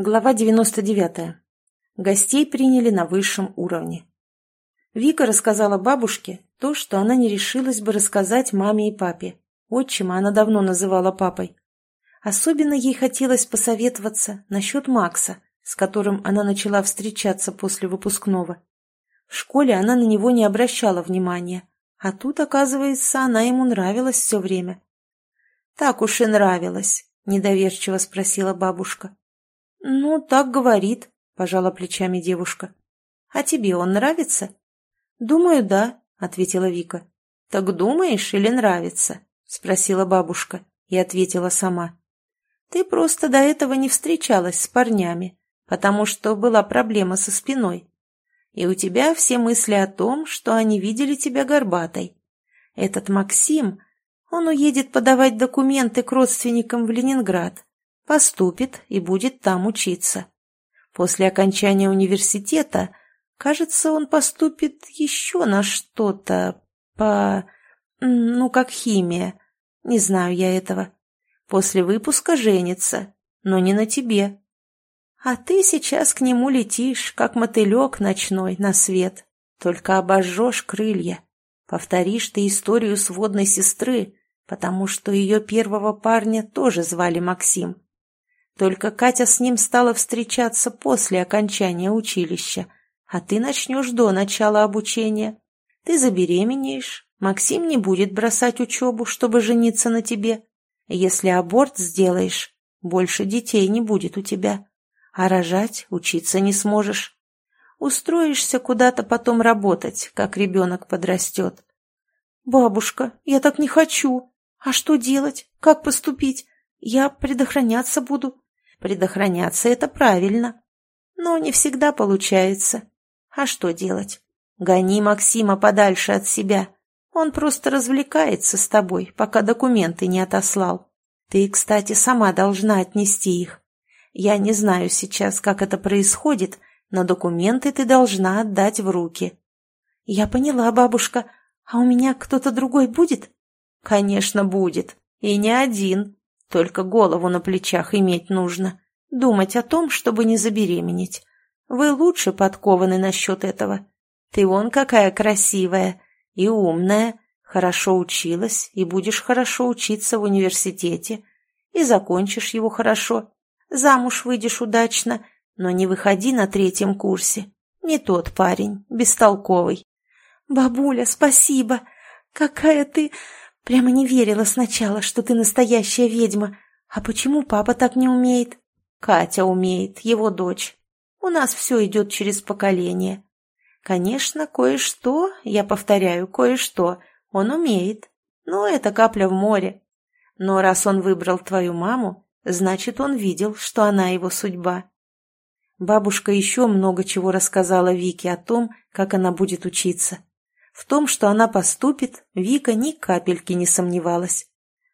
Глава 99. Гостей приняли на высшем уровне. Вика рассказала бабушке то, что она не решилась бы рассказать маме и папе. Отчима она давно называла папой. Особенно ей хотелось посоветоваться насчет Макса, с которым она начала встречаться после выпускного. В школе она на него не обращала внимания, а тут, оказывается, она ему нравилась все время. «Так уж и нравилась», — недоверчиво спросила бабушка. «Ну, так говорит», — пожала плечами девушка. «А тебе он нравится?» «Думаю, да», — ответила Вика. «Так думаешь или нравится?» — спросила бабушка и ответила сама. «Ты просто до этого не встречалась с парнями, потому что была проблема со спиной. И у тебя все мысли о том, что они видели тебя горбатой. Этот Максим, он уедет подавать документы к родственникам в Ленинград, поступит и будет там учиться. После окончания университета, кажется, он поступит еще на что-то по... ну, как химия. Не знаю я этого. После выпуска женится, но не на тебе. А ты сейчас к нему летишь, как мотылек ночной на свет, только обожжешь крылья. Повторишь ты историю сводной сестры, потому что ее первого парня тоже звали Максим. Только Катя с ним стала встречаться после окончания училища, а ты начнешь до начала обучения. Ты забеременеешь, Максим не будет бросать учебу, чтобы жениться на тебе. Если аборт сделаешь, больше детей не будет у тебя. А рожать учиться не сможешь. Устроишься куда-то потом работать, как ребенок подрастет. «Бабушка, я так не хочу. А что делать? Как поступить? Я предохраняться буду. Предохраняться — это правильно. Но не всегда получается. А что делать? Гони Максима подальше от себя. Он просто развлекается с тобой, пока документы не отослал. Ты, кстати, сама должна отнести их. Я не знаю сейчас, как это происходит, но документы ты должна отдать в руки. Я поняла, бабушка. А у меня кто-то другой будет? Конечно, будет. И не один. Только голову на плечах иметь нужно. Думать о том, чтобы не забеременеть. Вы лучше подкованы насчет этого. Ты вон какая красивая и умная, хорошо училась и будешь хорошо учиться в университете, и закончишь его хорошо. Замуж выйдешь удачно, но не выходи на третьем курсе. Не тот парень, бестолковый. Бабуля, спасибо. Какая ты... Прямо не верила сначала, что ты настоящая ведьма. А почему папа так не умеет? Катя умеет, его дочь. У нас все идет через поколение. Конечно, кое-что, я повторяю, кое-что, он умеет. Но это капля в море. Но раз он выбрал твою маму, значит, он видел, что она его судьба. Бабушка еще много чего рассказала Вике о том, как она будет учиться. В том, что она поступит, Вика ни капельки не сомневалась.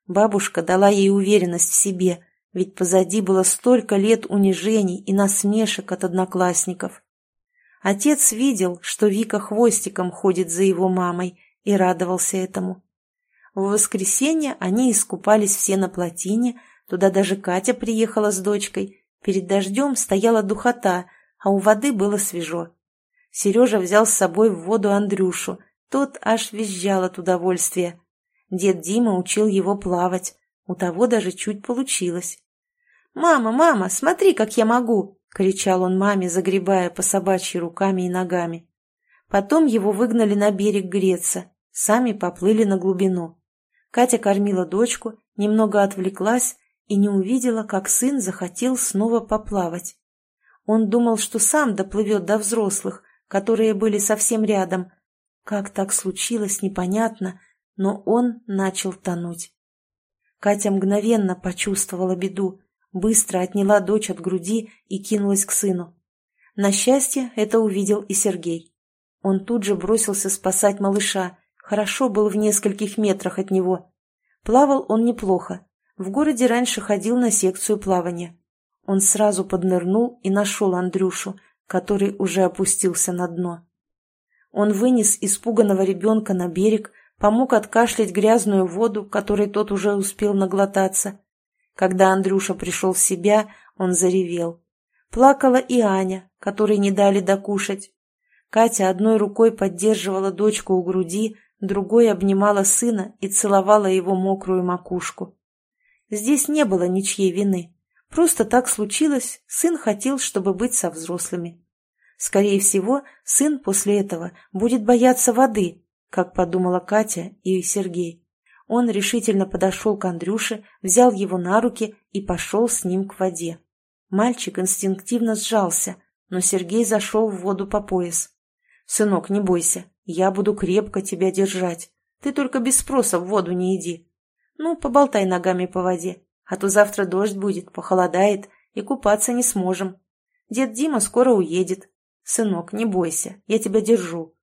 Бабушка дала ей уверенность в себе, ведь позади было столько лет унижений и насмешек от одноклассников. Отец видел, что Вика хвостиком ходит за его мамой, и радовался этому. В воскресенье они искупались все на плотине, туда даже Катя приехала с дочкой. Перед дождем стояла духота, а у воды было свежо. Сережа взял с собой в воду Андрюшу, тот аж визжал от удовольствия. Дед Дима учил его плавать. У того даже чуть получилось. «Мама, мама, смотри, как я могу!» — кричал он маме, загребая по собачьи руками и ногами. Потом его выгнали на берег греться, сами поплыли на глубину. Катя кормила дочку, немного отвлеклась и не увидела, как сын захотел снова поплавать. Он думал, что сам доплывет до взрослых, которые были совсем рядом, как так случилось, непонятно, но он начал тонуть. Катя мгновенно почувствовала беду, быстро отняла дочь от груди и кинулась к сыну. На счастье, это увидел и Сергей. Он тут же бросился спасать малыша, хорошо был в нескольких метрах от него. Плавал он неплохо. В городе раньше ходил на секцию плавания. Он сразу поднырнул и нашел Андрюшу, который уже опустился на дно. Он вынес испуганного ребенка на берег, помог откашлять грязную воду, которой тот уже успел наглотаться. Когда Андрюша пришел в себя, он заревел. Плакала и Аня, которой не дали докушать. Катя одной рукой поддерживала дочку у груди, другой обнимала сына и целовала его мокрую макушку. Здесь не было ничьей вины. Просто так случилось, сын хотел, чтобы быть со взрослыми. Скорее всего, сын после этого будет бояться воды, как подумала Катя и Сергей. Он решительно подошел к Андрюше, взял его на руки и пошел с ним к воде. Мальчик инстинктивно сжался, но Сергей зашел в воду по пояс. «Сынок, не бойся, я буду крепко тебя держать. Ты только без спроса в воду не иди. Ну, поболтай ногами по воде, а то завтра дождь будет, похолодает, и купаться не сможем. Дед Дима скоро уедет. Сынок, не бойся, я тебя держу».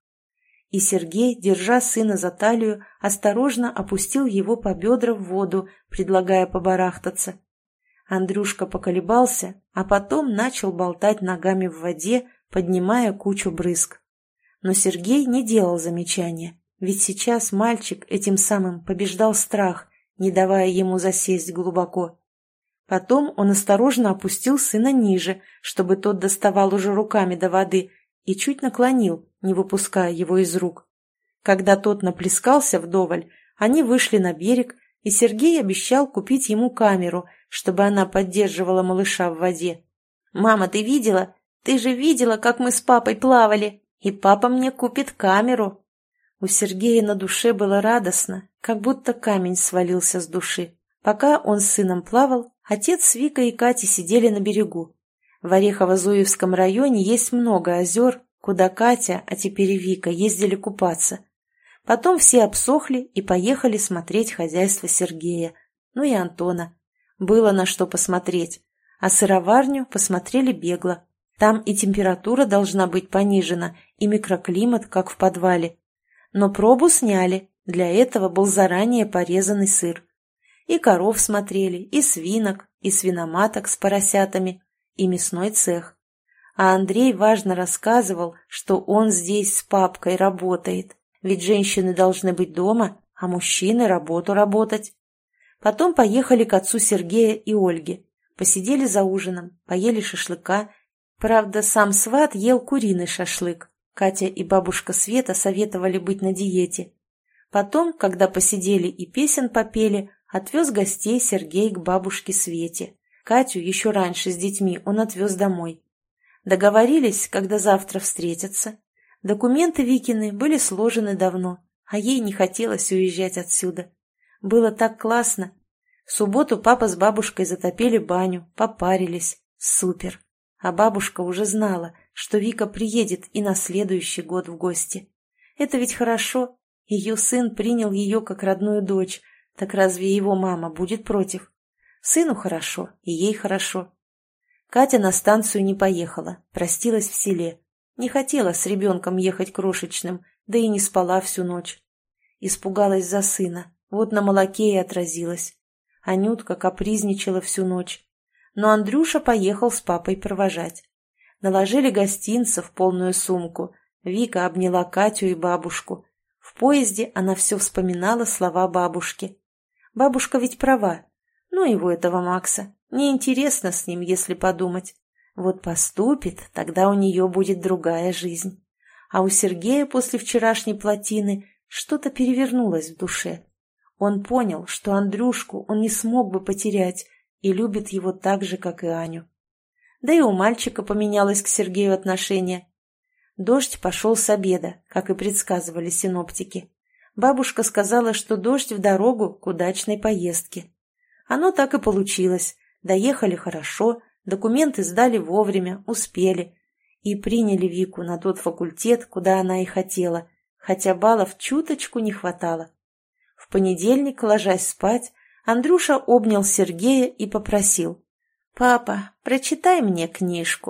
И Сергей, держа сына за талию, осторожно опустил его по бедра в воду, предлагая побарахтаться. Андрюшка поколебался, а потом начал болтать ногами в воде, поднимая кучу брызг. Но Сергей не делал замечания, ведь сейчас мальчик этим самым побеждал страх, не давая ему засесть глубоко. Потом он осторожно опустил сына ниже, чтобы тот доставал уже руками до воды, и чуть наклонил, не выпуская его из рук. Когда тот наплескался вдоволь, они вышли на берег, и Сергей обещал купить ему камеру – чтобы она поддерживала малыша в воде. «Мама, ты видела? Ты же видела, как мы с папой плавали? И папа мне купит камеру». У Сергея на душе было радостно, как будто камень свалился с души. Пока он с сыном плавал, отец с Викой и Катей сидели на берегу. В Орехово-Зуевском районе есть много озер, куда Катя, а теперь и Вика, ездили купаться. Потом все обсохли и поехали смотреть хозяйство Сергея, ну и Антона. Было на что посмотреть. А сыроварню посмотрели бегло. Там и температура должна быть понижена, и микроклимат, как в подвале. Но пробу сняли, для этого был заранее порезанный сыр. И коров смотрели, и свинок, и свиноматок с поросятами, и мясной цех. А Андрей важно рассказывал, что он здесь с папкой работает, ведь женщины должны быть дома, а мужчины работу работать. Потом поехали к отцу Сергея и Ольге. Посидели за ужином, поели шашлыка. Правда, сам сват ел куриный шашлык. Катя и бабушка Света советовали быть на диете. Потом, когда посидели и песен попели, отвез гостей Сергей к бабушке Свете. Катю еще раньше с детьми он отвез домой. Договорились, когда завтра встретятся. Документы Викины были сложены давно, а ей не хотелось уезжать отсюда. Было так классно. В субботу папа с бабушкой затопили баню, попарились. Супер. А бабушка уже знала, что Вика приедет и на следующий год в гости. Это ведь хорошо. Ее сын принял ее как родную дочь. Так разве его мама будет против? Сыну хорошо, и ей хорошо. Катя на станцию не поехала, простилась в селе. Не хотела с ребенком ехать крошечным, да и не спала всю ночь. Испугалась за сына, вот на молоке и отразилось. Анютка капризничала всю ночь. Но Андрюша поехал с папой провожать. Наложили гостинцев полную сумку. Вика обняла Катю и бабушку. В поезде она все вспоминала слова бабушки. Бабушка ведь права. Ну его этого Макса. Неинтересно с ним, если подумать. Вот поступит, тогда у нее будет другая жизнь. А у Сергея после вчерашней плотины что-то перевернулось в душе. Он понял, что Андрюшку он не смог бы потерять и любит его так же, как и Аню. Да и у мальчика поменялось к Сергею отношение. Дождь пошел с обеда, как и предсказывали синоптики. Бабушка сказала, что дождь в дорогу к удачной поездке. Оно так и получилось. Доехали хорошо, документы сдали вовремя, успели. И приняли Вику на тот факультет, куда она и хотела, хотя баллов чуточку не хватало понедельник, ложась спать, Андрюша обнял Сергея и попросил. «Папа, прочитай мне книжку».